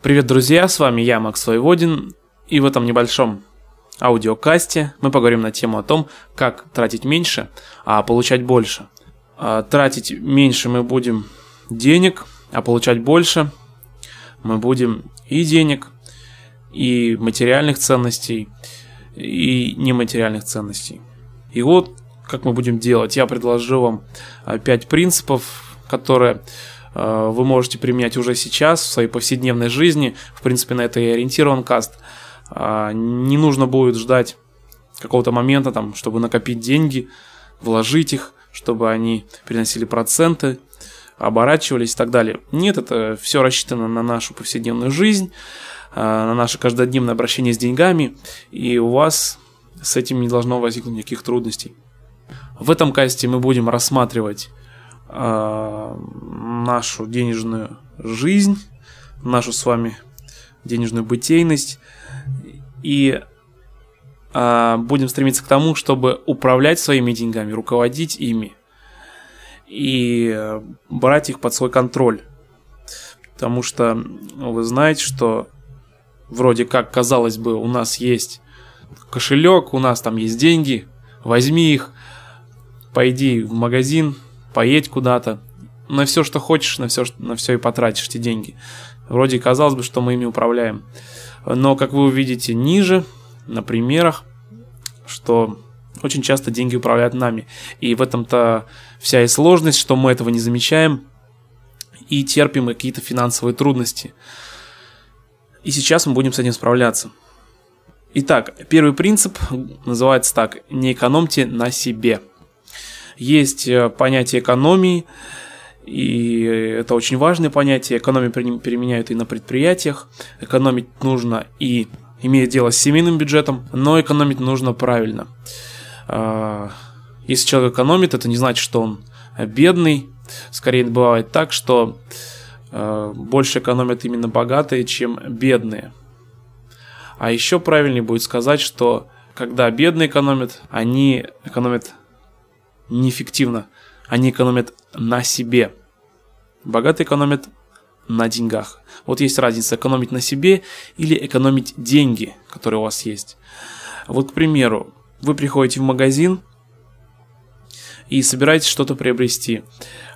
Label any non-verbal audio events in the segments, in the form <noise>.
Привет, друзья, с вами я, Макс Воеводин, и в этом небольшом аудиокасте мы поговорим на тему о том, как тратить меньше, а получать больше. А, тратить меньше мы будем денег, а получать больше мы будем и денег, и материальных ценностей, и нематериальных ценностей. И вот как мы будем делать. Я предложу вам 5 принципов, которые вы можете применять уже сейчас в своей повседневной жизни. В принципе, на это и ориентирован каст. А, не нужно будет ждать какого-то момента, там, чтобы накопить деньги, вложить их, чтобы они приносили проценты, оборачивались и так далее. Нет, это все рассчитано на нашу повседневную жизнь, э, на наше каждодневное обращение с деньгами, и у вас с этим не должно возникнуть никаких трудностей. В этом касте мы будем рассматривать э, нашу денежную жизнь, нашу с вами денежную бытейность и э, будем стремиться к тому, чтобы управлять своими деньгами, руководить ими и брать их под свой контроль. Потому что вы знаете, что вроде как, казалось бы, у нас есть кошелек, у нас там есть деньги, возьми их, пойди в магазин, поедь куда-то, на все, что хочешь, на все, на все и потратишь эти деньги. Вроде казалось бы, что мы ими управляем. Но, как вы увидите ниже, на примерах, что очень часто деньги управляют нами. И в этом-то вся и сложность, что мы этого не замечаем и терпим какие-то финансовые трудности. И сейчас мы будем с этим справляться. Итак, первый принцип называется так. Не экономьте на себе. Есть э, понятие экономии, и это очень важное понятие. Экономию применяют и на предприятиях. Экономить нужно и имея дело с семейным бюджетом, но экономить нужно правильно. А, если человек экономит, это не значит, что он бедный. Скорее бывает так, что э, больше экономят именно богатые, чем бедные. А еще правильнее будет сказать, что когда бедные экономят, они экономят неэффективно. Они экономят на себе. Богатые экономят на деньгах. Вот есть разница экономить на себе или экономить деньги, которые у вас есть. Вот, к примеру, вы приходите в магазин и собираетесь что-то приобрести.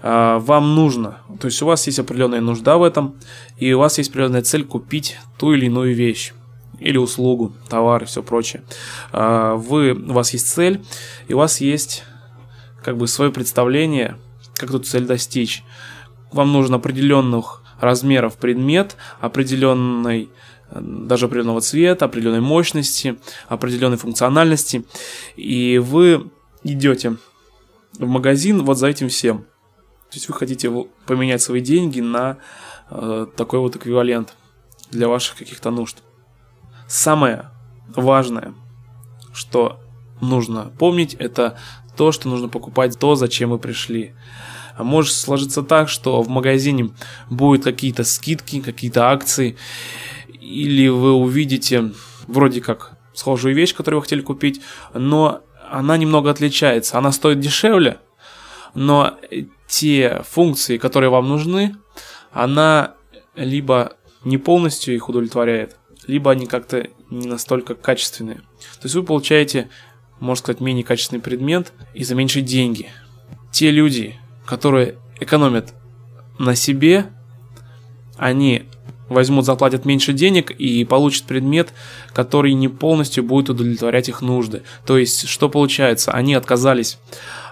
А, вам нужно, то есть у вас есть определенная нужда в этом, и у вас есть определенная цель купить ту или иную вещь или услугу, товар и все прочее. А, вы, у вас есть цель, и у вас есть как бы свое представление, как эту цель достичь. Вам нужен определенных размеров предмет, определенной даже определенного цвета, определенной мощности, определенной функциональности, и вы идете в магазин вот за этим всем. То есть вы хотите поменять свои деньги на э, такой вот эквивалент для ваших каких-то нужд. Самое важное, что нужно помнить, это то, что нужно покупать то, зачем вы пришли. А может сложиться так, что в магазине будут какие-то скидки, какие-то акции, или вы увидите вроде как схожую вещь, которую вы хотели купить, но она немного отличается. Она стоит дешевле, но те функции, которые вам нужны, она либо не полностью их удовлетворяет, либо они как-то не настолько качественные. То есть вы получаете можно сказать, менее качественный предмет и за меньшие деньги. Те люди, которые экономят на себе, они возьмут, заплатят меньше денег и получат предмет, который не полностью будет удовлетворять их нужды. То есть, что получается? Они отказались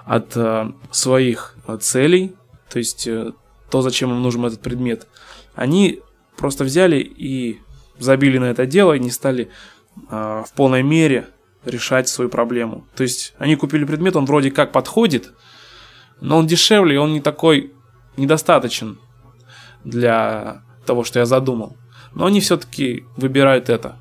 от э, своих э, целей, то есть э, то, зачем им нужен этот предмет. Они просто взяли и забили на это дело и не стали э, в полной мере решать свою проблему. То есть они купили предмет, он вроде как подходит, но он дешевле, и он не такой недостаточен для того, что я задумал. Но они все-таки выбирают это.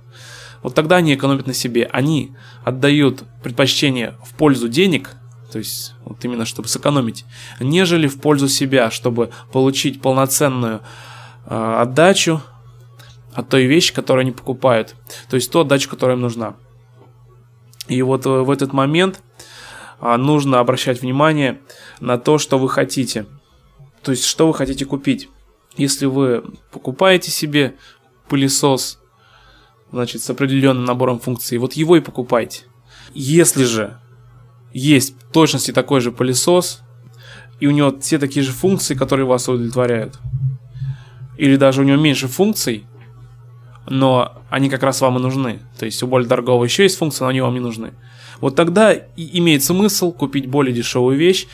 Вот тогда они экономят на себе. Они отдают предпочтение в пользу денег, то есть вот именно чтобы сэкономить, нежели в пользу себя, чтобы получить полноценную э, отдачу от той вещи, которую они покупают. То есть ту отдачу, которая им нужна. И вот э, в этот момент а, нужно обращать внимание на то, что вы хотите. То есть, что вы хотите купить. Если вы покупаете себе пылесос, значит, с определенным набором функций, вот его и покупайте. Если же есть в точности такой же пылесос, и у него все такие же функции, которые вас удовлетворяют, или даже у него меньше функций, но они как раз вам и нужны. То есть у более дорогого еще есть функции, но они вам не нужны. Вот тогда и имеет смысл купить более дешевую вещь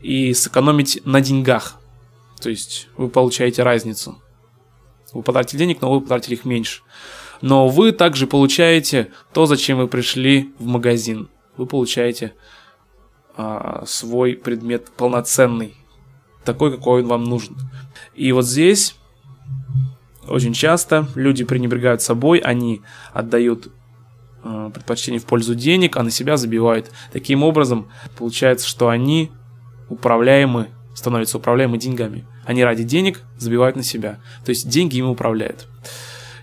и сэкономить на деньгах. То есть вы получаете разницу. Вы потратили денег, но вы потратили их меньше. Но вы также получаете то, зачем вы пришли в магазин. Вы получаете а, свой предмет полноценный, такой, какой он вам нужен. И вот здесь очень часто люди пренебрегают собой, они отдают э, предпочтение в пользу денег, а на себя забивают. Таким образом, получается, что они управляемы, становятся управляемы деньгами. Они ради денег забивают на себя. То есть деньги им управляют.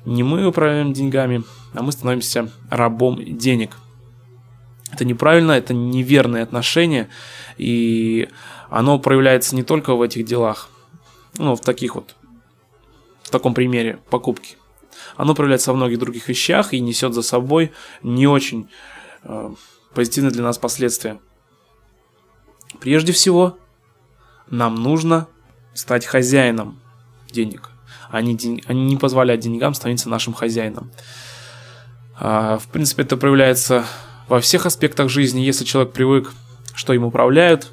Не мы управляем деньгами, а мы становимся рабом денег. Это неправильно, это неверное отношение, и оно проявляется не только в этих делах, ну, в таких вот в таком примере покупки. Оно проявляется во многих других вещах и несет за собой не очень э, позитивные для нас последствия. Прежде всего, нам нужно стать хозяином денег, а не, ден... а не позволять деньгам становиться нашим хозяином. А, в принципе, это проявляется во всех аспектах жизни. Если человек привык, что им управляют,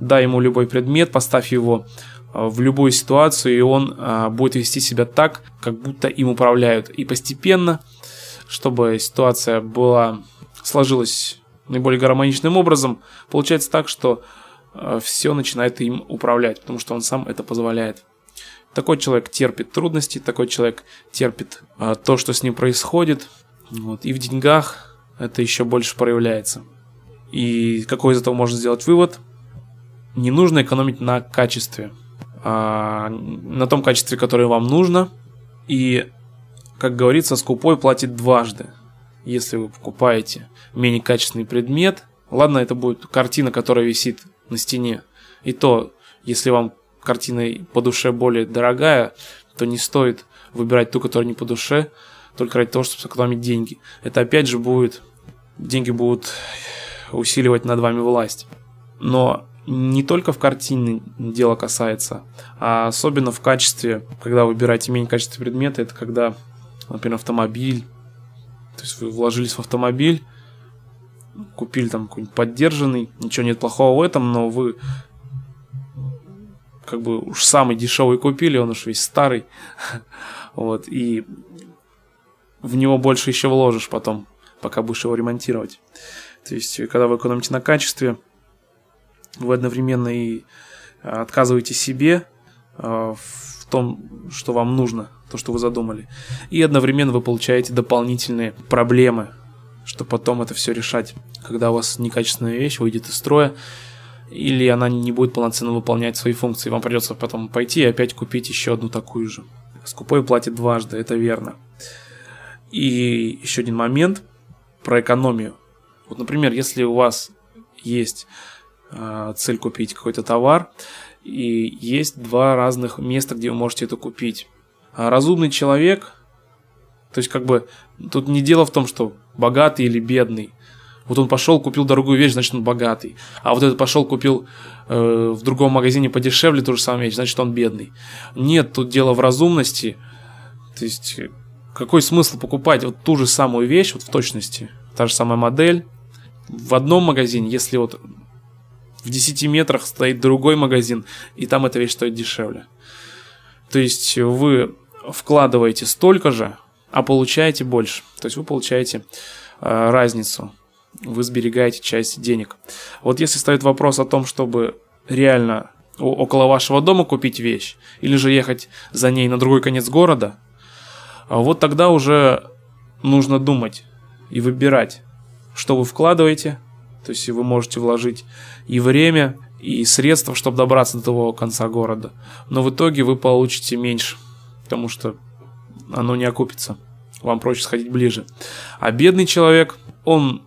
дай ему любой предмет, поставь его в любую ситуацию, и он а, будет вести себя так, как будто им управляют. И постепенно, чтобы ситуация была сложилась наиболее гармоничным образом, получается так, что а, все начинает им управлять, потому что он сам это позволяет. Такой человек терпит трудности, такой человек терпит то, что с ним происходит. Вот. И в деньгах это еще больше проявляется. И какой из этого можно сделать вывод? Не нужно экономить на качестве на том качестве, которое вам нужно. И, как говорится, скупой платит дважды. Если вы покупаете менее качественный предмет, ладно, это будет картина, которая висит на стене. И то, если вам картина по душе более дорогая, то не стоит выбирать ту, которая не по душе, только ради того, чтобы сэкономить деньги. Это опять же будет, деньги будут усиливать над вами власть. Но не только в картине дело касается, а особенно в качестве, когда вы выбираете менее качественные предметы, это когда, например, автомобиль, то есть вы вложились в автомобиль, купили там какой-нибудь поддержанный, ничего нет плохого в этом, но вы как бы уж самый дешевый купили, он уж весь старый, <laughs> вот, и в него больше еще вложишь потом, пока будешь его ремонтировать. То есть, когда вы экономите на качестве, вы одновременно и э, отказываете себе э, в том, что вам нужно, то, что вы задумали. И одновременно вы получаете дополнительные проблемы, чтобы потом это все решать, когда у вас некачественная вещь выйдет из строя, или она не будет полноценно выполнять свои функции. Вам придется потом пойти и опять купить еще одну такую же. Скупой платит дважды, это верно. И еще один момент про экономию. Вот, например, если у вас есть цель купить какой-то товар, и есть два разных места, где вы можете это купить. А разумный человек, то есть как бы тут не дело в том, что богатый или бедный. Вот он пошел, купил дорогую вещь, значит он богатый. А вот этот пошел, купил э, в другом магазине подешевле ту же самую вещь, значит он бедный. Нет, тут дело в разумности. То есть какой смысл покупать вот ту же самую вещь, вот в точности, та же самая модель, в одном магазине, если вот в 10 метрах стоит другой магазин, и там эта вещь стоит дешевле. То есть вы вкладываете столько же, а получаете больше. То есть вы получаете э, разницу. Вы сберегаете часть денег. Вот если стоит вопрос о том, чтобы реально около вашего дома купить вещь, или же ехать за ней на другой конец города, вот тогда уже нужно думать и выбирать, что вы вкладываете, то есть вы можете вложить и время, и средства, чтобы добраться до того конца города. Но в итоге вы получите меньше, потому что оно не окупится. Вам проще сходить ближе. А бедный человек, он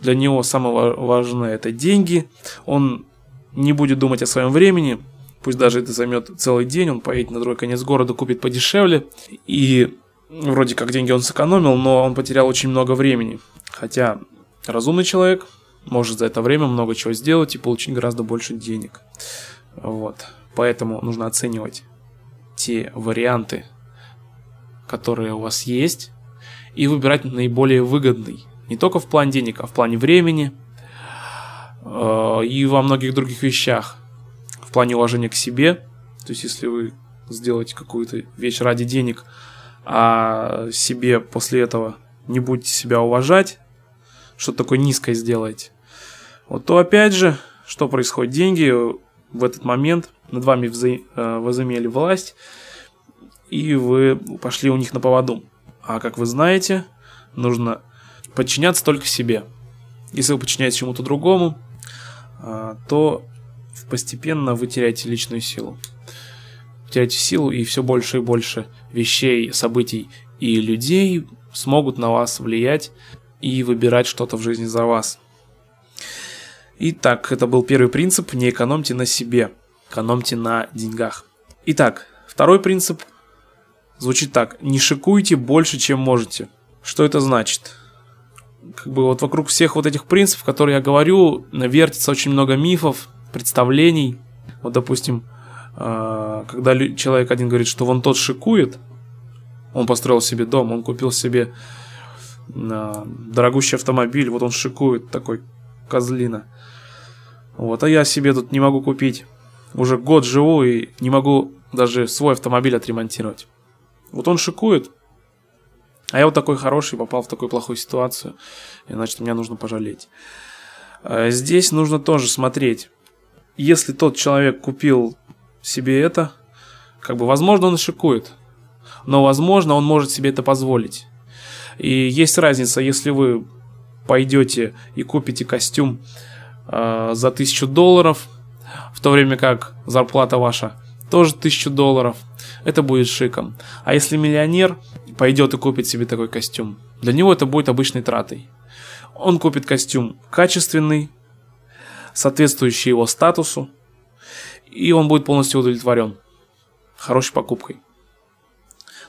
для него самое важное это деньги. Он не будет думать о своем времени. Пусть даже это займет целый день, он поедет на другой конец города, купит подешевле. И вроде как деньги он сэкономил, но он потерял очень много времени. Хотя разумный человек может за это время много чего сделать и получить гораздо больше денег. Вот. Поэтому нужно оценивать те варианты, которые у вас есть, и выбирать наиболее выгодный. Не только в плане денег, а в плане времени э, и во многих других вещах. В плане уважения к себе. То есть, если вы сделаете какую-то вещь ради денег, а себе после этого не будете себя уважать, что-то такое низкое сделаете, вот то опять же, что происходит? Деньги в этот момент над вами вза- э, возымели власть, и вы пошли у них на поводу. А как вы знаете, нужно подчиняться только себе. Если вы подчиняетесь чему-то другому, э, то постепенно вы теряете личную силу. Теряете силу, и все больше и больше вещей, событий и людей смогут на вас влиять и выбирать что-то в жизни за вас. Итак, это был первый принцип, не экономьте на себе, экономьте на деньгах. Итак, второй принцип звучит так, не шикуйте больше, чем можете. Что это значит? Как бы вот вокруг всех вот этих принципов, которые я говорю, вертится очень много мифов, представлений. Вот, допустим, а, когда человек один говорит, что вон тот шикует, он построил себе дом, он купил себе а, дорогущий автомобиль, вот он шикует, такой козлина. Вот, а я себе тут не могу купить. Уже год живу и не могу даже свой автомобиль отремонтировать. Вот он шикует, а я вот такой хороший попал в такую плохую ситуацию, и значит, меня нужно пожалеть. А здесь нужно тоже смотреть. Если тот человек купил себе это, как бы, возможно, он шикует, но, возможно, он может себе это позволить. И есть разница, если вы пойдете и купите костюм э, за тысячу долларов, в то время как зарплата ваша тоже тысячу долларов, это будет шиком. А если миллионер пойдет и купит себе такой костюм, для него это будет обычной тратой. Он купит костюм качественный, соответствующий его статусу, и он будет полностью удовлетворен хорошей покупкой.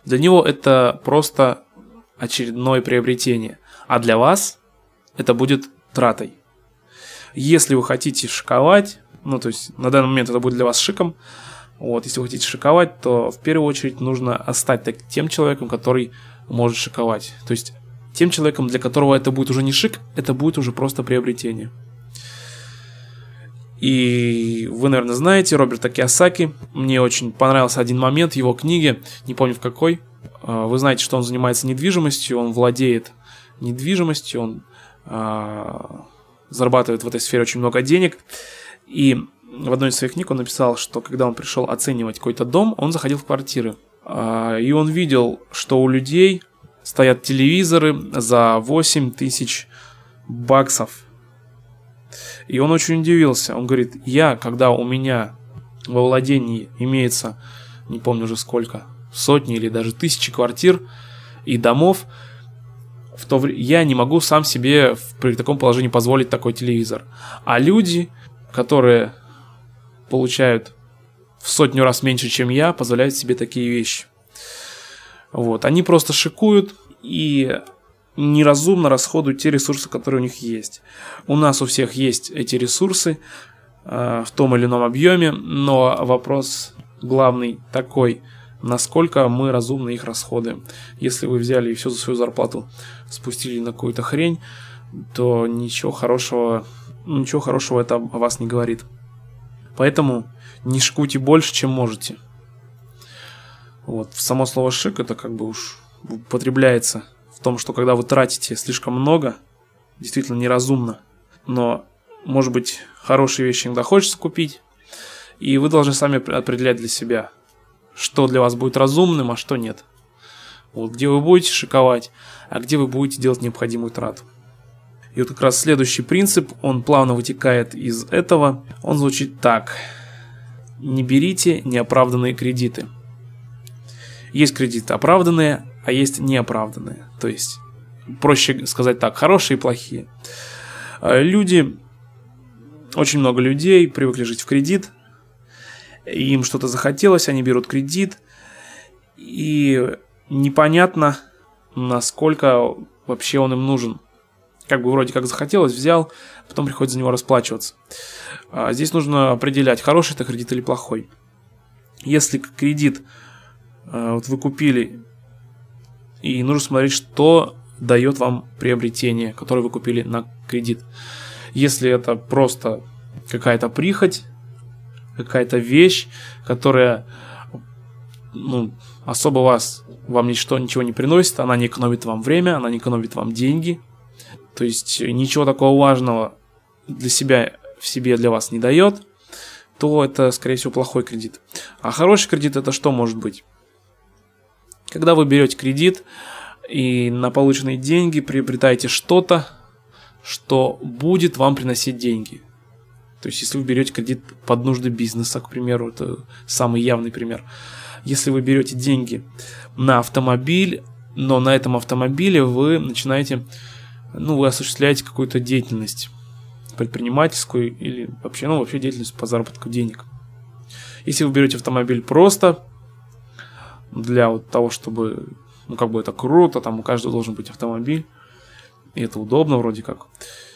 Для него это просто очередное приобретение, а для вас это будет тратой. Если вы хотите шиковать, ну то есть на данный момент это будет для вас шиком, вот, если вы хотите шиковать, то в первую очередь нужно стать так, тем человеком, который может шиковать. То есть тем человеком, для которого это будет уже не шик, это будет уже просто приобретение. И вы, наверное, знаете Роберта Киосаки. Мне очень понравился один момент его книге, не помню в какой. А, вы знаете, что он занимается недвижимостью, он владеет недвижимостью, он зарабатывает в этой сфере очень много денег. И в одной из своих книг он написал, что когда он пришел оценивать какой-то дом, он заходил в квартиры. А, и он видел, что у людей стоят телевизоры за 8 тысяч баксов и он очень удивился. Он говорит, я, когда у меня во владении имеется, не помню уже сколько, сотни или даже тысячи квартир и домов, в то время я не могу сам себе в, при таком положении позволить такой телевизор. А люди, которые получают в сотню раз меньше, чем я, позволяют себе такие вещи. Вот, они просто шикуют, и неразумно расходуют те ресурсы, которые у них есть. У нас у всех есть эти ресурсы э, в том или ином объеме, но вопрос главный такой, насколько мы разумно их расходуем. Если вы взяли и всю свою зарплату спустили на какую-то хрень, то ничего хорошего, ничего хорошего это о вас не говорит. Поэтому не шкуйте больше, чем можете. Вот, само слово шик это как бы уж употребляется в том, что когда вы тратите слишком много, действительно неразумно, но, может быть, хорошие вещи иногда хочется купить, и вы должны сами определять для себя, что для вас будет разумным, а что нет. Вот где вы будете шиковать, а где вы будете делать необходимую трату. И вот как раз следующий принцип, он плавно вытекает из этого. Он звучит так. Не берите неоправданные кредиты. Есть кредиты оправданные, а есть неоправданные. То есть, проще сказать так, хорошие и плохие. А, люди, очень много людей привыкли жить в кредит, им что-то захотелось, они берут кредит, и непонятно, насколько вообще он им нужен. Как бы вроде как захотелось, взял, потом приходится за него расплачиваться. А здесь нужно определять, хороший это кредит или плохой. Если кредит а, вот вы купили, и нужно смотреть, что дает вам приобретение, которое вы купили на кредит. Если это просто какая-то прихоть, какая-то вещь, которая ну, особо вас, вам ничто, ничего не приносит, она не экономит вам время, она не экономит вам деньги, то есть ничего такого важного для себя в себе для вас не дает, то это, скорее всего, плохой кредит. А хороший кредит это что может быть? Когда вы берете кредит и на полученные деньги приобретаете что-то, что будет вам приносить деньги. То есть, если вы берете кредит под нужды бизнеса, к примеру, это самый явный пример. Если вы берете деньги на автомобиль, но на этом автомобиле вы начинаете, ну, вы осуществляете какую-то деятельность предпринимательскую или вообще, ну, вообще деятельность по заработку денег. Если вы берете автомобиль просто для вот того, чтобы, ну, как бы это круто, там у каждого должен быть автомобиль, и это удобно вроде как,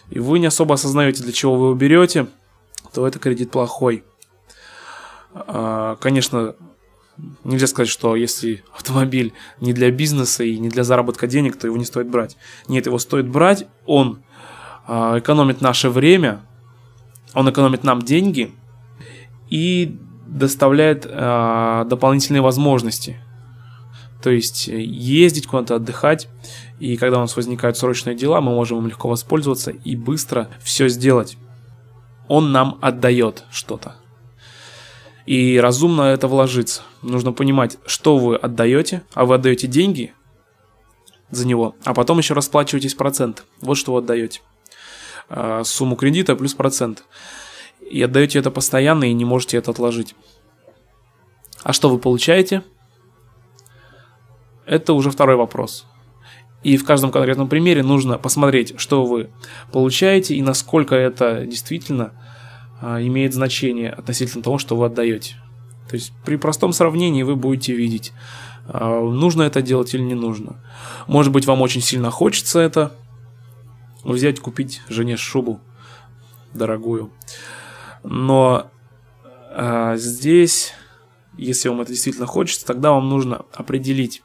и вы не особо осознаете, для чего вы его берете, то это кредит плохой. А, конечно, нельзя сказать, что если автомобиль не для бизнеса и не для заработка денег, то его не стоит брать. Нет, его стоит брать, он а, экономит наше время, он экономит нам деньги и доставляет э, дополнительные возможности. То есть ездить куда-то отдыхать, и когда у нас возникают срочные дела, мы можем им легко воспользоваться и быстро все сделать. Он нам отдает что-то. И разумно это вложиться. Нужно понимать, что вы отдаете, а вы отдаете деньги за него, а потом еще расплачиваетесь процент. Вот что вы отдаете. Э, сумму кредита плюс процент и отдаете это постоянно и не можете это отложить. А что вы получаете? Это уже второй вопрос. И в каждом конкретном примере нужно посмотреть, что вы получаете и насколько это действительно а, имеет значение относительно того, что вы отдаете. То есть при простом сравнении вы будете видеть, а, нужно это делать или не нужно. Может быть, вам очень сильно хочется это взять, купить жене шубу дорогую. Но а, здесь, если вам это действительно хочется, тогда вам нужно определить,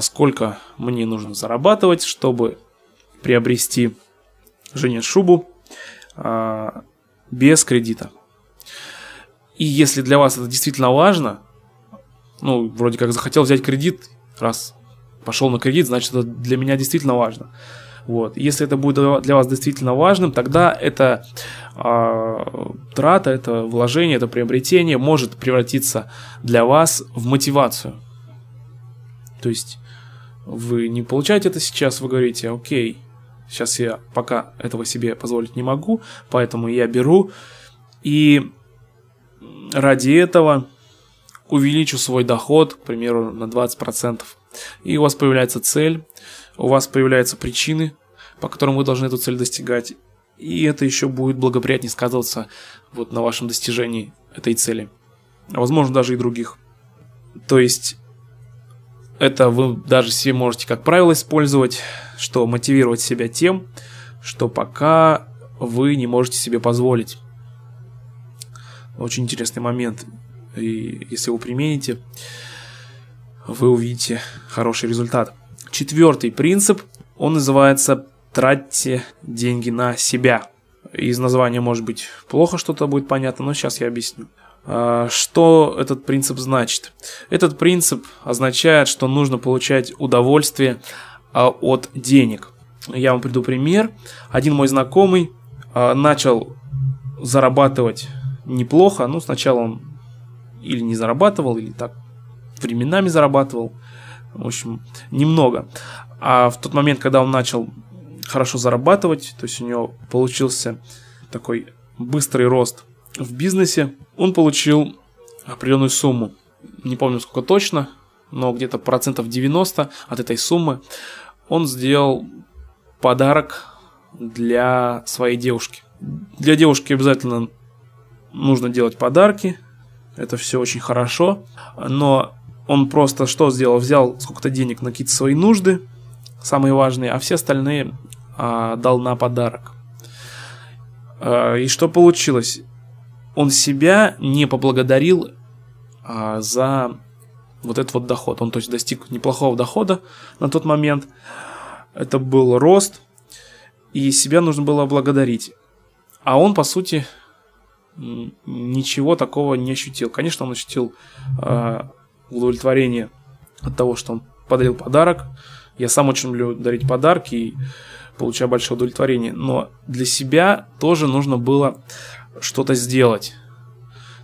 сколько мне нужно зарабатывать, чтобы приобрести жене шубу а, без кредита. И если для вас это действительно важно, ну, вроде как захотел взять кредит, раз пошел на кредит, значит, это для меня действительно важно. Вот. Если это будет для вас действительно важным, тогда это э, трата, это вложение, это приобретение может превратиться для вас в мотивацию. То есть вы не получаете это сейчас, вы говорите, окей, сейчас я пока этого себе позволить не могу, поэтому я беру и ради этого увеличу свой доход, к примеру, на 20%. И у вас появляется цель, у вас появляются причины, по которым вы должны эту цель достигать, и это еще будет благоприятнее сказываться вот на вашем достижении этой цели, а возможно даже и других. То есть это вы даже себе можете как правило использовать, что мотивировать себя тем, что пока вы не можете себе позволить. Очень интересный момент. И если вы примените, вы увидите хороший результат. Четвертый принцип, он называется «тратьте деньги на себя». Из названия может быть плохо что-то будет понятно, но сейчас я объясню. А, что этот принцип значит? Этот принцип означает, что нужно получать удовольствие а, от денег. Я вам приду пример. Один мой знакомый а, начал зарабатывать неплохо. Ну, сначала он или не зарабатывал, или так временами зарабатывал в общем, немного. А в тот момент, когда он начал хорошо зарабатывать, то есть у него получился такой быстрый рост в бизнесе, он получил определенную сумму. Не помню сколько точно, но где-то процентов 90 от этой суммы он сделал подарок для своей девушки. Для девушки обязательно нужно делать подарки, это все очень хорошо, но он просто что сделал? Взял сколько-то денег на какие-то свои нужды, самые важные, а все остальные а, дал на подарок. А, и что получилось? Он себя не поблагодарил а, за вот этот вот доход. Он, то есть, достиг неплохого дохода на тот момент. Это был рост, и себя нужно было благодарить. А он, по сути, ничего такого не ощутил. Конечно, он ощутил э, удовлетворение от того, что он подарил подарок. Я сам очень люблю дарить подарки и получаю большое удовлетворение. Но для себя тоже нужно было что-то сделать.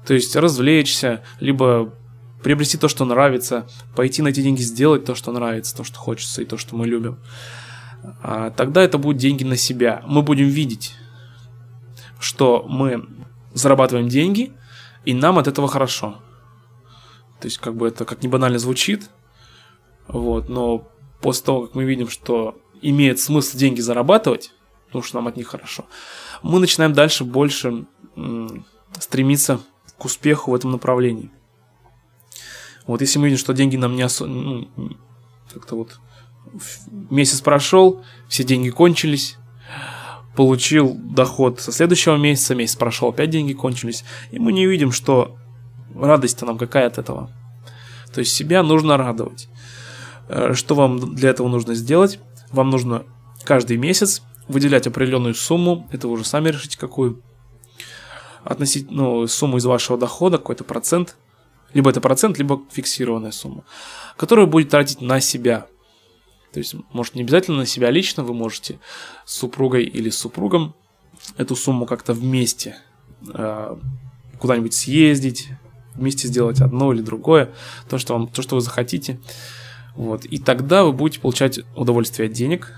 То есть развлечься, либо приобрести то, что нравится, пойти на эти деньги сделать то, что нравится, то, что хочется и то, что мы любим. А тогда это будут деньги на себя. Мы будем видеть, что мы зарабатываем деньги, и нам от этого хорошо. То есть, как бы это как не банально звучит, вот, но после того, как мы видим, что имеет смысл деньги зарабатывать, потому что нам от них хорошо, мы начинаем дальше больше стремиться к успеху в этом направлении. Вот если мы видим, что деньги нам не особо... Ну, как-то вот месяц прошел, все деньги кончились, получил доход со следующего месяца, месяц прошел, опять деньги кончились, и мы не видим, что радость-то нам какая от этого. То есть себя нужно радовать. Э, что вам для этого нужно сделать? Вам нужно каждый месяц выделять определенную сумму, это вы уже сами решите какую, относить, ну, сумму из вашего дохода, какой-то процент, либо это процент, либо фиксированная сумма, которую будете тратить на себя. То есть, может, не обязательно на себя лично, вы можете с супругой или с супругом эту сумму как-то вместе э, куда-нибудь съездить, вместе сделать одно или другое, то, что, вам, то, что вы захотите. Вот. И тогда вы будете получать удовольствие от денег,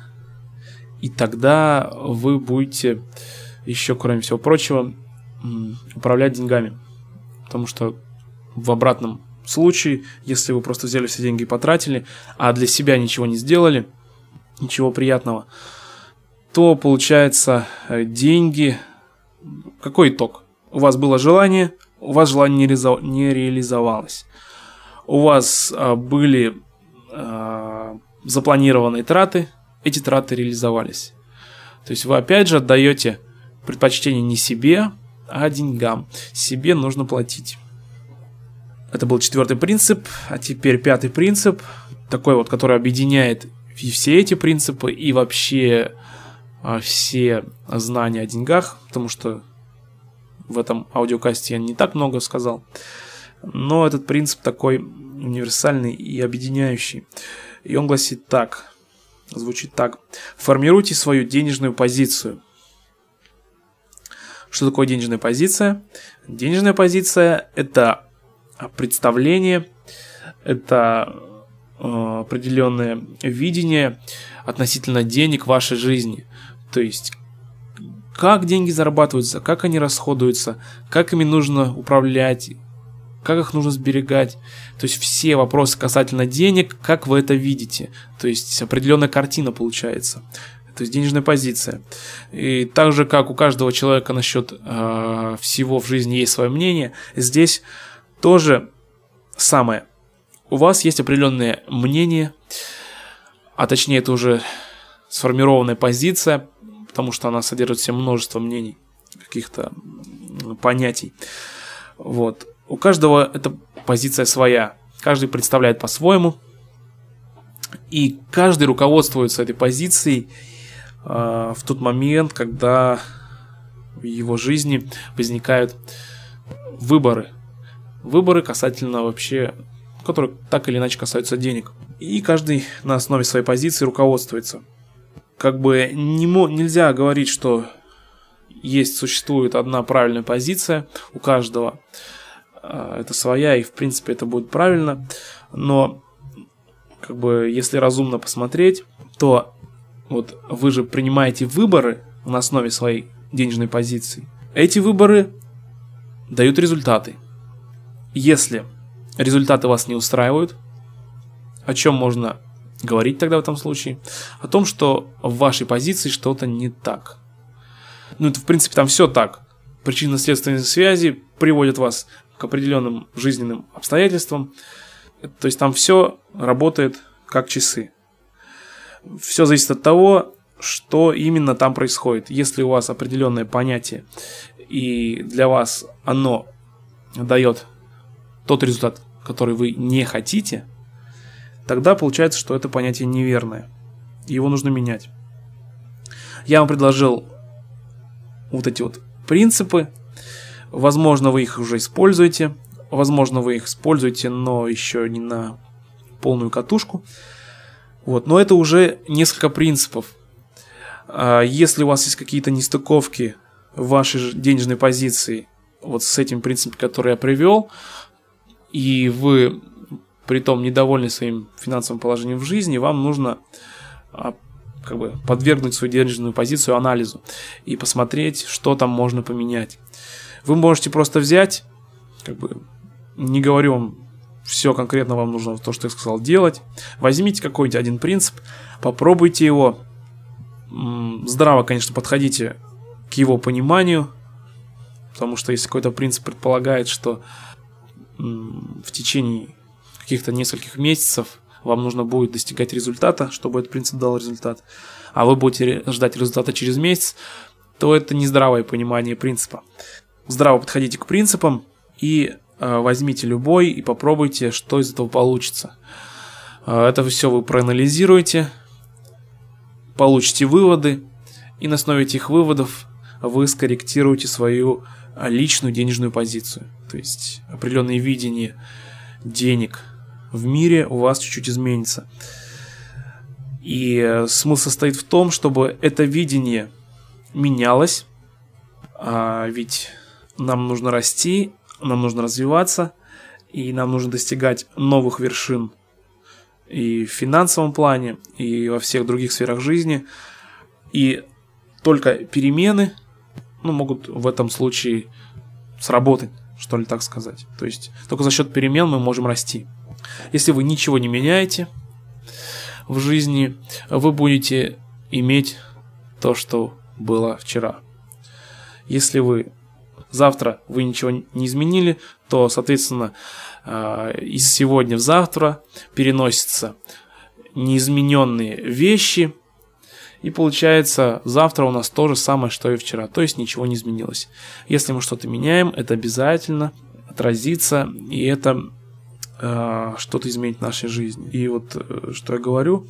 и тогда вы будете еще, кроме всего прочего, управлять деньгами. Потому что в обратном случае, если вы просто взяли все деньги и потратили, а для себя ничего не сделали, ничего приятного, то получается э, деньги... Какой итог? У вас было желание, у вас желание не, реализовалось. У вас а, были а, запланированные траты, эти траты реализовались. То есть вы опять же отдаете предпочтение не себе, а деньгам. Себе нужно платить. Это был четвертый принцип, а теперь пятый принцип, такой вот, который объединяет все эти принципы и вообще а, все знания о деньгах, потому что в этом аудиокасте я не так много сказал. Но этот принцип такой универсальный и объединяющий. И он гласит так, звучит так. Формируйте свою денежную позицию. Что такое денежная позиция? Денежная позиция – это представление, это э, определенное видение относительно денег вашей жизни. То есть, как деньги зарабатываются, как они расходуются, как ими нужно управлять, как их нужно сберегать. То есть все вопросы касательно денег, как вы это видите. То есть определенная картина получается. То есть денежная позиция. И так же, как у каждого человека насчет э, всего в жизни есть свое мнение, здесь тоже самое. У вас есть определенное мнение, а точнее это уже сформированная позиция, потому что она содержит все множество мнений, каких-то понятий. Вот. У каждого эта позиция своя. Каждый представляет по-своему. И каждый руководствуется этой позицией в тот момент, когда в его жизни возникают выборы. Выборы касательно вообще, которые так или иначе касаются денег. И каждый на основе своей позиции руководствуется как бы не, нельзя говорить, что есть, существует одна правильная позиция у каждого. А, это своя, и в принципе это будет правильно. Но как бы если разумно посмотреть, то вот вы же принимаете выборы на основе своей денежной позиции. Эти выборы дают результаты. Если результаты вас не устраивают, о чем можно говорить тогда в этом случае? О том, что в вашей позиции что-то не так. Ну, это, в принципе, там все так. Причинно-следственные связи приводят вас к определенным жизненным обстоятельствам. То есть там все работает как часы. Все зависит от того, что именно там происходит. Если у вас определенное понятие, и для вас оно дает тот результат, который вы не хотите, тогда получается, что это понятие неверное. Его нужно менять. Я вам предложил вот эти вот принципы. Возможно, вы их уже используете. Возможно, вы их используете, но еще не на полную катушку. Вот. Но это уже несколько принципов. А если у вас есть какие-то нестыковки в вашей денежной позиции, вот с этим принципом, который я привел, и вы при том недовольны своим финансовым положением в жизни, вам нужно а, как бы подвергнуть свою денежную позицию анализу и посмотреть, что там можно поменять. Вы можете просто взять, как бы, не говорю вам все конкретно вам нужно то, что я сказал, делать. Возьмите какой-нибудь один принцип, попробуйте его. Здраво, конечно, подходите к его пониманию, потому что если какой-то принцип предполагает, что в течение каких-то нескольких месяцев вам нужно будет достигать результата, чтобы этот принцип дал результат, а вы будете ждать результата через месяц, то это нездравое понимание принципа. Здраво подходите к принципам и возьмите любой и попробуйте, что из этого получится. Э, это все вы проанализируете, получите выводы, и на основе этих выводов вы скорректируете свою личную денежную позицию. То есть определенное видение денег в мире у вас чуть-чуть изменится. И э, смысл состоит в том, чтобы это видение менялось, а ведь нам нужно расти, нам нужно развиваться, и нам нужно достигать новых вершин и в финансовом плане, и во всех других сферах жизни. И только перемены ну, могут в этом случае сработать, что ли так сказать. То есть только за счет перемен мы можем расти. Если вы ничего не меняете в жизни, вы будете иметь то, что было вчера. Если вы завтра вы ничего не изменили, то, соответственно, а, из сегодня в завтра переносятся неизмененные вещи, и получается, завтра у нас то же самое, что и вчера, то есть ничего не изменилось. Если мы что-то меняем, это обязательно отразится, и это э, что-то изменит в нашей жизни. И вот э, что я говорю,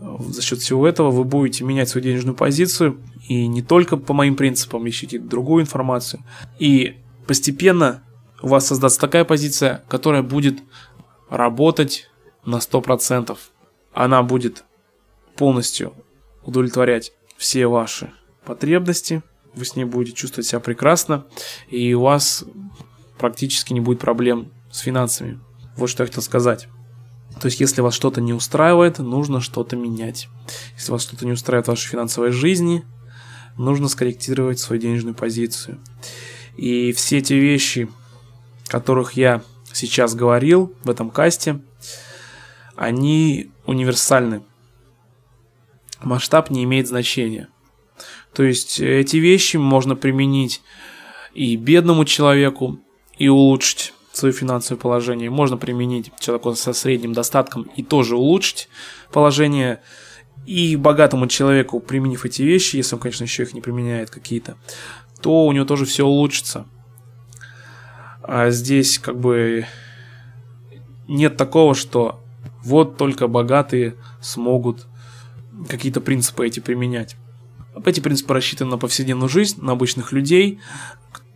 за счет всего этого вы будете менять свою денежную позицию, и не только по моим принципам ищите другую информацию. И постепенно у вас создастся такая позиция, которая будет работать на 100%. Она будет полностью удовлетворять все ваши потребности, вы с ней будете чувствовать себя прекрасно, и у вас практически не будет проблем с финансами. Вот что я хотел сказать. То есть, если вас что-то не устраивает, нужно что-то менять. Если вас что-то не устраивает в вашей финансовой жизни, нужно скорректировать свою денежную позицию. И все эти вещи, которых я сейчас говорил в этом касте, они универсальны масштаб не имеет значения. То есть эти вещи можно применить и бедному человеку, и улучшить свое финансовое положение. Можно применить человеку со средним достатком и тоже улучшить положение. И богатому человеку, применив эти вещи, если он, конечно, еще их не применяет какие-то, то у него тоже все улучшится. А здесь как бы нет такого, что вот только богатые смогут какие-то принципы эти применять. Эти принципы рассчитаны на повседневную жизнь, на обычных людей.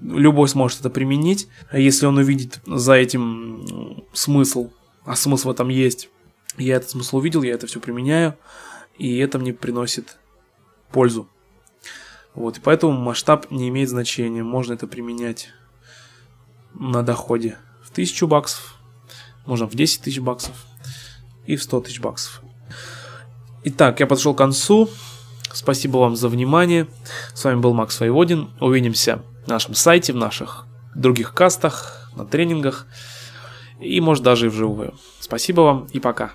Любой сможет это применить. Если он увидит за этим смысл, а смысл этом есть, я этот смысл увидел, я это все применяю, и это мне приносит пользу. Вот, и поэтому масштаб не имеет значения. Можно это применять на доходе в 1000 баксов, можно в 10 тысяч баксов и в 100 тысяч баксов. Итак, я подошел к концу. Спасибо вам за внимание. С вами был Макс Воеводин. Увидимся нашем сайте, в наших других кастах, на тренингах и, может, даже и вживую. Спасибо вам и пока.